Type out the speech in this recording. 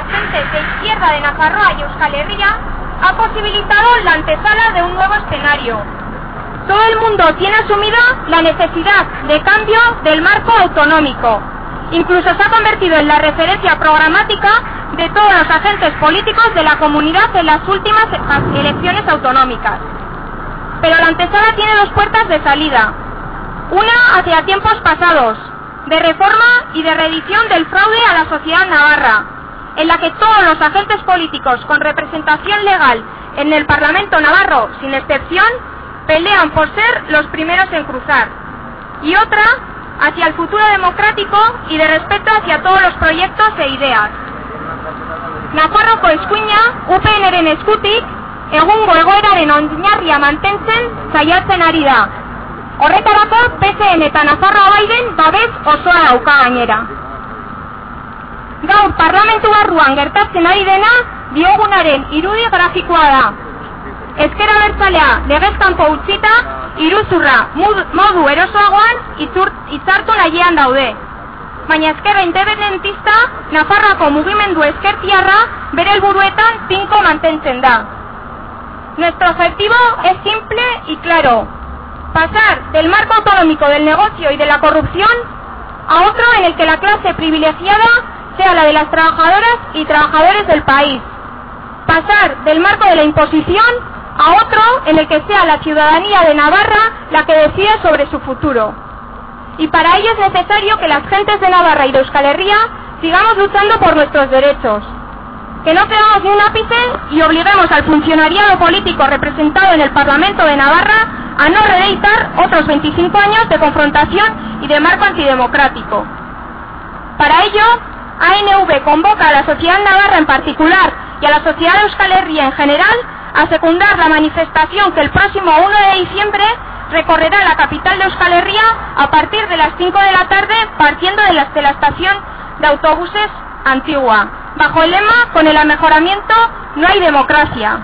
las gentes de izquierda de Nafarroa y Euskal Herria ha posibilitado la antesala de un nuevo escenario. Todo el mundo tiene asumida la necesidad de cambio del marco autonómico. Incluso se ha convertido en la referencia programática de todos los agentes políticos de la comunidad en las últimas elecciones autonómicas. Pero la antesala tiene dos puertas de salida. Una hacia tiempos pasados, de reforma y de reedición del fraude a la sociedad navarra, en la que todos los agentes políticos con representación legal en el Parlamento navarro, sin excepción, pelean por ser los primeros en cruzar. Y otra hacia el futuro democrático y de respeto hacia todos los proyectos e ideas. Nafarroko eskuina UPNren eskutik egungo egoeraren oinarria mantentzen saiatzen ari da. Horretarako PSN eta Nafarroa baiden babes osoa dauka gainera. Gaur parlamentu barruan gertatzen ari dena diogunaren irudi grafikoa da. Ezkera bertzalea legezkanpo utzita, iruzurra modu erosoagoan itzartu nahiean daude. Baina ezkerra independentista, Nafarroako mugimendu ezkertiarra bere helburuetan tinko mantentzen da. Nuestro objetivo es simple y claro. Pasar del marco autonómico del negocio y de la corrupción a otro en el que la clase privilegiada sea la de las trabajadoras y trabajadores del país. Pasar del marco de la imposición a otro en el que sea la ciudadanía de Navarra la que decide sobre su futuro. Y para ello es necesario que las gentes de Navarra y de Euskal Herria sigamos luchando por nuestros derechos. Que no creamos ni un ápice y obliguemos al funcionariado político representado en el Parlamento de Navarra a no reeditar otros 25 años de confrontación y de marco antidemocrático. Para ello, ANV convoca a la sociedad navarra en particular y a la sociedad Euskal Herria en general a secundar la manifestación que el próximo 1 de diciembre recorrerá la capital de Euskal Herria a partir de las 5 de la tarde partiendo de la, de la estación de autobuses antigua, bajo el lema con el amejoramiento no hay democracia.